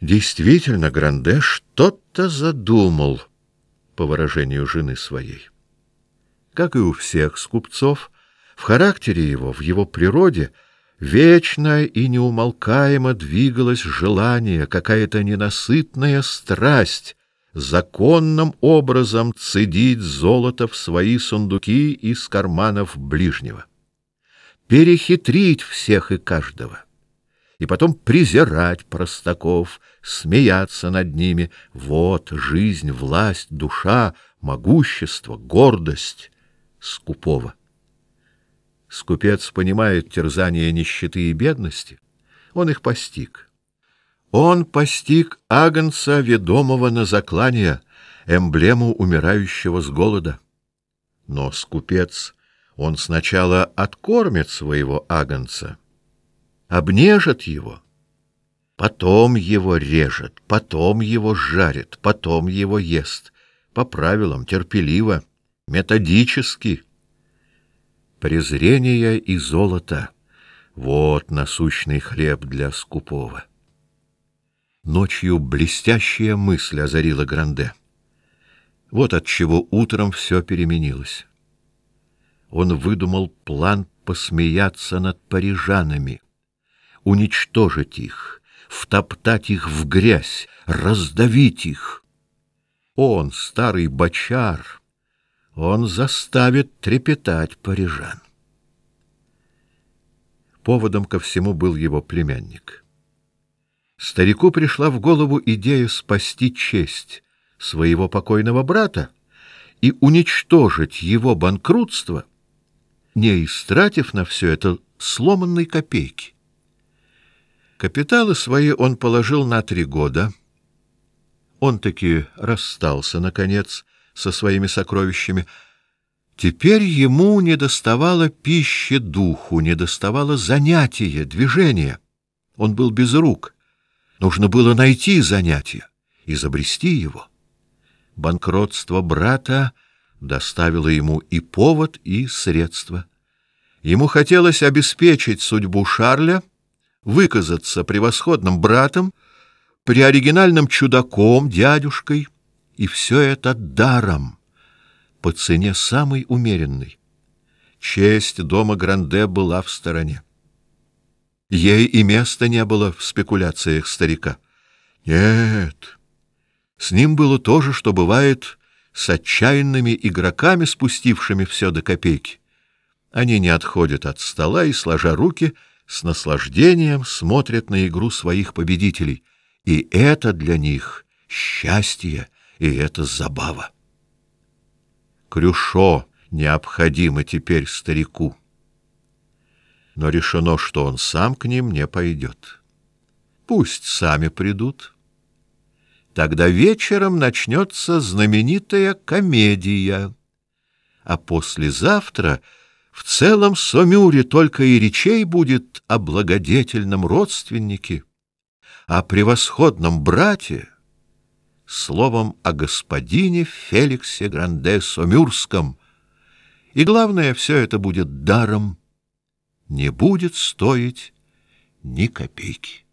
Действительно, Гранде что-то задумал, по выражению жены своей. Как и у всех скупцов, в характере его, в его природе вечно и неумолкаемо двигалось желание, какая-то ненасытная страсть законным образом цедить золото в свои сундуки из карманов ближнего, перехитрить всех и каждого и потом презирать простаков, смеяться над ними. Вот жизнь, власть, душа, могущество, гордость скупого. Скупец понимает терзания нищеты и бедности, он их постиг. Он постиг агнца, ведомого на заклание, эмблему умирающего с голода. Но скупец, он сначала откормит своего агнца, обнежит его, потом его режет, потом его жарит, потом его ест, по правилам, терпеливо, методически. Презрение и золото — вот насущный хлеб для скупого. Ночью блестящая мысль озарила Гранде. Вот от чего утром все переменилось. Он выдумал план посмеяться над парижанами, уничтожить их, втоптать их в грязь, раздавить их. Он, старый бочар, он заставит трепетать парижан. Поводом ко всему был его племянник. Старику пришла в голову идея спасти честь своего покойного брата и уничтожить его банкротство, не истратив на все это сломанной копейки. Капиталы свои он положил на три года. Он таки расстался наконец со своими сокровищами. Теперь ему недоставало пищи духу, недоставало занятия, движения. Он был без рук. Нужно было найти занятие, изобрести его. Банкротство брата доставило ему и повод, и средства. Ему хотелось обеспечить судьбу Шарля — выказаться превосходным братом, при оригинальным чудаком, дядюшкой, и все это даром, по цене самой умеренной. Честь дома Гранде была в стороне. Ей и места не было в спекуляциях старика. Нет, с ним было то же, что бывает с отчаянными игроками, спустившими все до копейки. Они не отходят от стола и, сложа руки, с наслаждением смотрят на игру своих победителей, и это для них счастье, и это забава. Крюшо необходимо теперь старику. Но решено, что он сам к ним не пойдет. Пусть сами придут. Тогда вечером начнется знаменитая комедия, а послезавтра — в целом Сомюре только и речей будет о благодетельном родственнике, о превосходном брате, словом о господине Феликсе Гранде Сомюрском. И главное, все это будет даром, не будет стоить ни копейки.